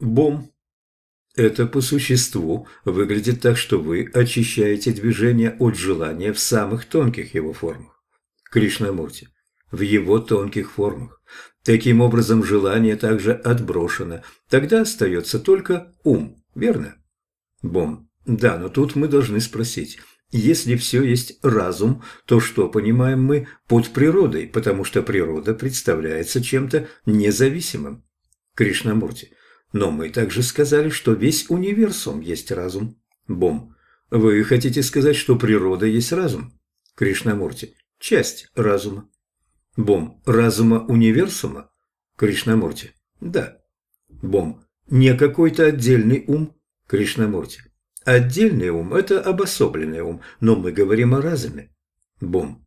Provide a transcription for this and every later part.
Бом. Это по существу выглядит так, что вы очищаете движение от желания в самых тонких его формах. Кришнамурти. В его тонких формах. Таким образом, желание также отброшено. Тогда остается только ум, верно? Бом. Да, но тут мы должны спросить. Если все есть разум, то что понимаем мы под природой, потому что природа представляется чем-то независимым? Кришнамурти. Но мы также сказали, что весь универсум есть разум. Бом. Вы хотите сказать, что природа есть разум? Кришнамурти. Часть разума. Бом. Разума универсума? Кришнамурти. Да. Бом. Не какой-то отдельный ум? Кришнамурти. Отдельный ум – это обособленный ум, но мы говорим о разуме. Бом.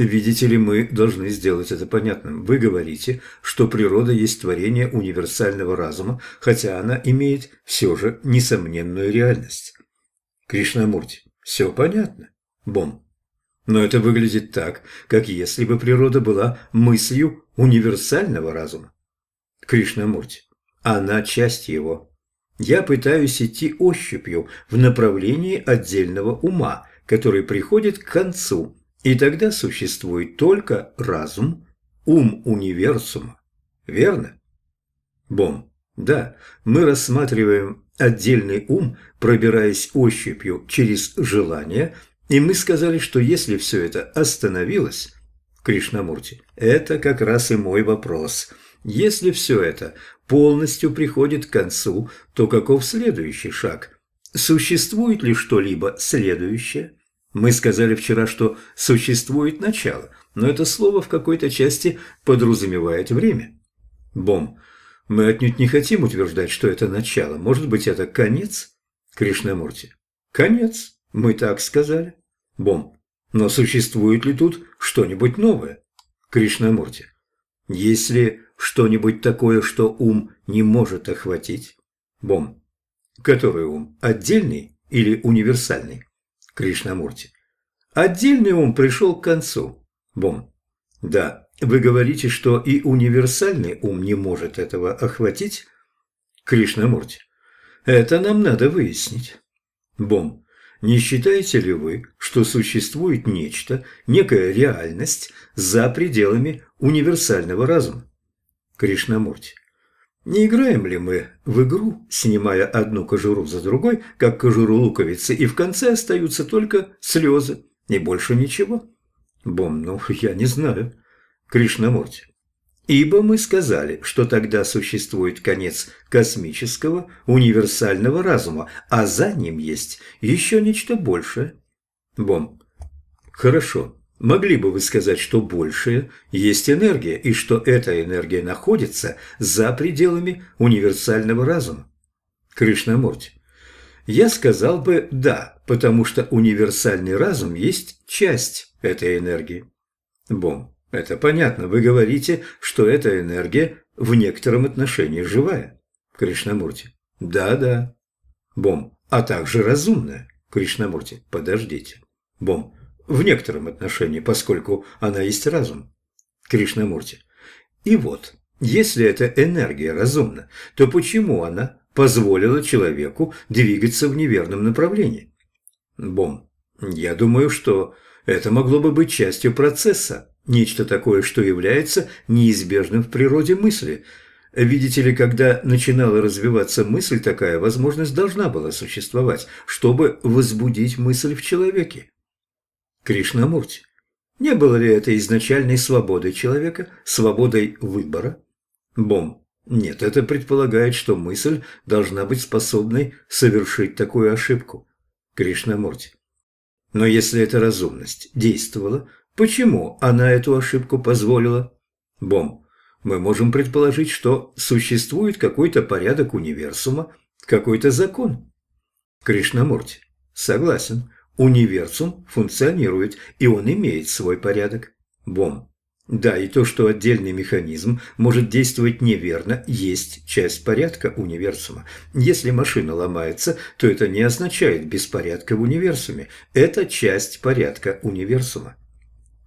Видите ли, мы должны сделать это понятным. Вы говорите, что природа есть творение универсального разума, хотя она имеет все же несомненную реальность. Кришнамурти. Все понятно. Бом. Но это выглядит так, как если бы природа была мыслью универсального разума. Кришнамурти. Она часть его. Я пытаюсь идти ощупью в направлении отдельного ума, который приходит к концу, и тогда существует только разум, ум универсума. Верно? Бом. Да, мы рассматриваем отдельный ум, пробираясь ощупью через желание, и мы сказали, что если все это остановилось, Кришнамурти, это как раз и мой вопрос. Если все это полностью приходит к концу, то каков следующий шаг? Существует ли что-либо следующее? Мы сказали вчера, что существует начало, но это слово в какой-то части подразумевает время. Бом. Мы отнюдь не хотим утверждать, что это начало. Может быть, это конец? Кришнамурти. Конец. Мы так сказали. Бом. Но существует ли тут что-нибудь новое? Кришнамурти. Если что-нибудь такое, что ум не может охватить? Бом. Который ум? Отдельный или универсальный? Кришнамурти. Отдельный ум пришел к концу. Бом. Да, вы говорите, что и универсальный ум не может этого охватить? Кришнамурти. Это нам надо выяснить. Бом. Не считаете ли вы, что существует нечто, некая реальность за пределами универсального разума? Кришнамурти. Не играем ли мы в игру, снимая одну кожуру за другой, как кожуру луковицы, и в конце остаются только слезы, и больше ничего? Бом, ну, я не знаю. Кришнамурти. Ибо мы сказали, что тогда существует конец космического универсального разума, а за ним есть еще нечто большее. Бом. Хорошо. Могли бы вы сказать, что большее есть энергия, и что эта энергия находится за пределами универсального разума? Кришнамурти. Я сказал бы «да», потому что универсальный разум есть часть этой энергии. Бом. Это понятно. Вы говорите, что эта энергия в некотором отношении живая. Кришнамурти. Да-да. Бом. А также разумная. Кришнамурти. Подождите. Бом в некотором отношении, поскольку она есть разум. Кришнамурти. И вот, если эта энергия разумна, то почему она позволила человеку двигаться в неверном направлении? Бом. Я думаю, что это могло бы быть частью процесса, нечто такое, что является неизбежным в природе мысли. Видите ли, когда начинала развиваться мысль, такая возможность должна была существовать, чтобы возбудить мысль в человеке. Кришнамурти. Не было ли это изначальной свободой человека, свободой выбора? Бом. Нет, это предполагает, что мысль должна быть способной совершить такую ошибку. Кришнамурти. Но если эта разумность действовала, почему она эту ошибку позволила? Бом. Мы можем предположить, что существует какой-то порядок универсума, какой-то закон. Кришнамурти. Согласен. Универсум функционирует, и он имеет свой порядок. Бом. Да, и то, что отдельный механизм может действовать неверно, есть часть порядка универсума. Если машина ломается, то это не означает беспорядка в универсуме. Это часть порядка универсума.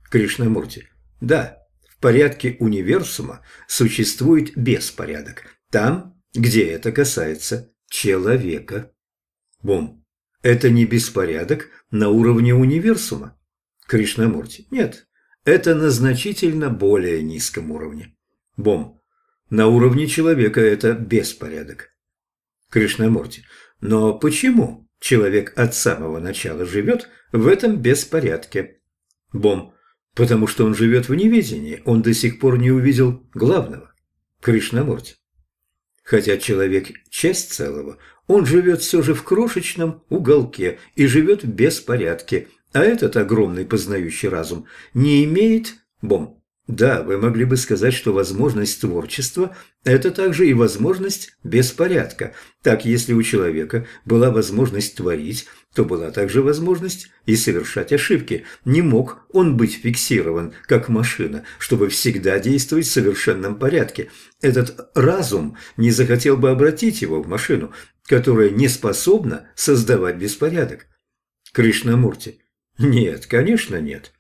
Кришнамурти. Да, в порядке универсума существует беспорядок. Там где это касается человека. Бом. Это не беспорядок на уровне универсума. Кришнамурти. Нет, это на значительно более низком уровне. Бом. На уровне человека это беспорядок. Кришнамурти. Но почему человек от самого начала живет в этом беспорядке? Бом. Потому что он живет в неведении, он до сих пор не увидел главного. Кришнамурти. Хотя человек – часть целого, он живет все же в крошечном уголке и живет в беспорядке, а этот огромный познающий разум не имеет бом. Да, вы могли бы сказать, что возможность творчества – это также и возможность беспорядка. Так, если у человека была возможность творить, то была также возможность и совершать ошибки. Не мог он быть фиксирован, как машина, чтобы всегда действовать в совершенном порядке. Этот разум не захотел бы обратить его в машину, которая не способна создавать беспорядок. Кришнамурти. Нет, конечно, нет.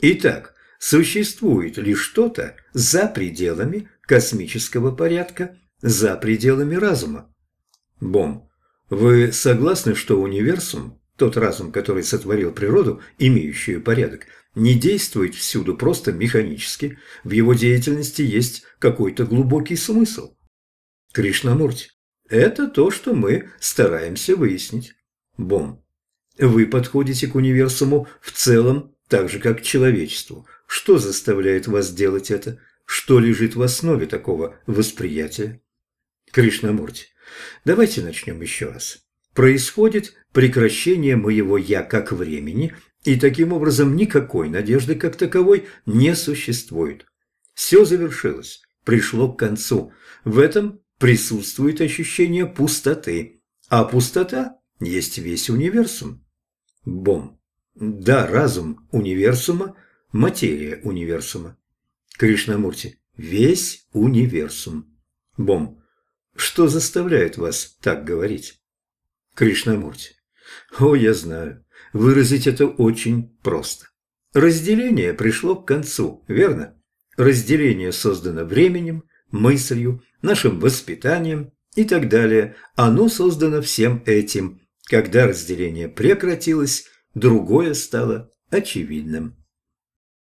Итак, существует ли что-то за пределами космического порядка, за пределами разума? Бом, вы согласны, что универсум, тот разум, который сотворил природу, имеющую порядок, не действует всюду просто механически, в его деятельности есть какой-то глубокий смысл? Кришнамурти, это то, что мы стараемся выяснить. Бом, вы подходите к универсуму в целом так же, как к человечеству. Что заставляет вас делать это? Что лежит в основе такого восприятия? Кришнамурти, давайте начнем еще раз. Происходит прекращение моего «я» как времени, и таким образом никакой надежды как таковой не существует. Все завершилось, пришло к концу. В этом присутствует ощущение пустоты, а пустота есть весь универсум. Бом. Да, разум универсума материя универсума. Кришнамурти. Весь универсум. Бом. Что заставляет вас так говорить? Кришнамурти. О, я знаю. Выразить это очень просто. Разделение пришло к концу, верно? Разделение создано временем, мыслью, нашим воспитанием и так далее. Оно создано всем этим. Когда разделение прекратилось, другое стало очевидным.